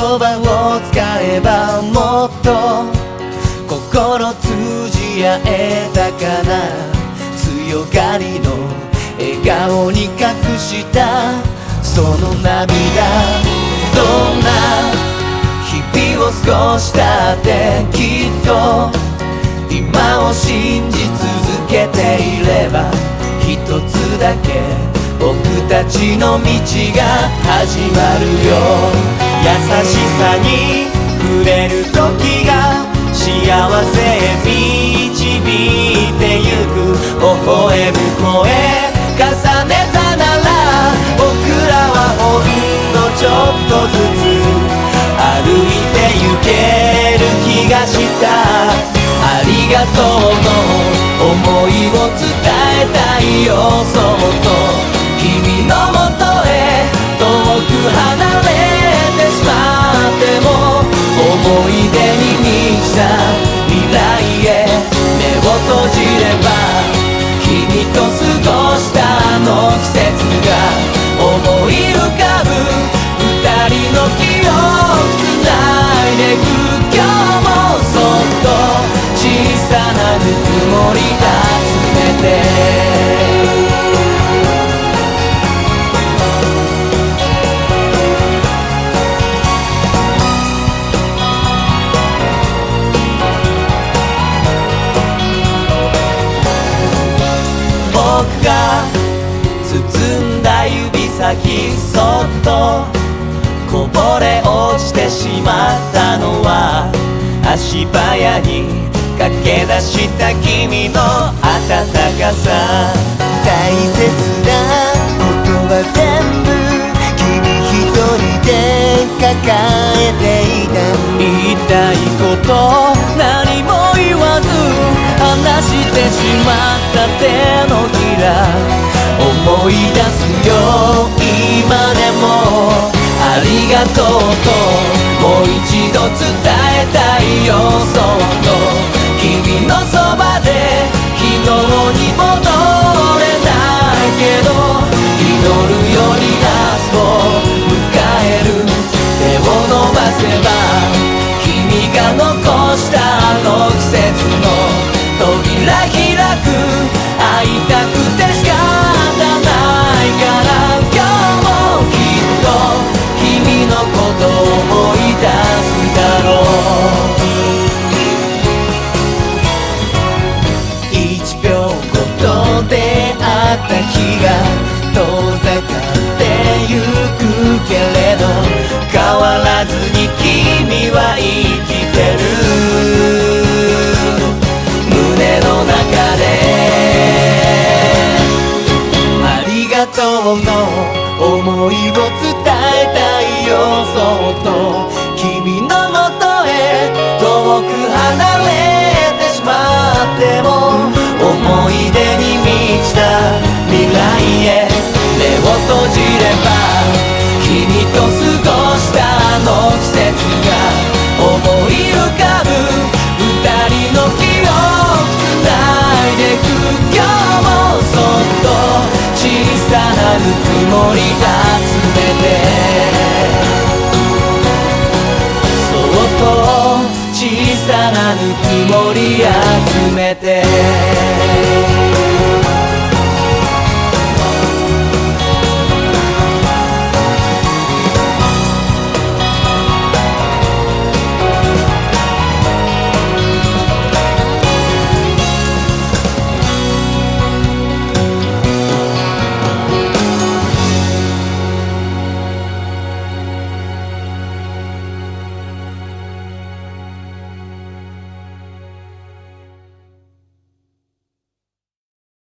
葉を使えばもっと心通じ合えたかな強がりの笑顔に隠したその涙どんな日々を過ごしたってきっと今を信じ続けていれば一つだけ僕たちの道が始まるよ。優しさに触れる時が幸せへ導いてゆく微笑む声重ねたなら僕らはほんのちょっとずつ歩いてゆける気がした。ありがとうの思いを伝えたいよそっと。君のもとへ遠く離れてしまっても思い出に満ちた未来へ目を閉じれば君と過ごしたあの季節指先そっとこぼれ落ちてしまったのは足早に駆け出した君の温かさ。大切なことは全部君一人で抱えていた。言いたいこと何も言わず話してしまった手のひら。思い出すよ。ありがとうともう一度伝えたいよそっと。君のそばで昨日に戻れないけど祈るよりラスト迎える。手を伸ばせば君が残したあの季節の扉開く。会いたくてった日が遠ざかってゆくけれど変わらずに君は生きてる。胸の中でありがとうの思いを伝閉じれば君と過ごしたあの季節が思い浮かぶ二人の記憶つないでく今日もそっと小さなぬくもり集めてそっと小さなぬくもり集めて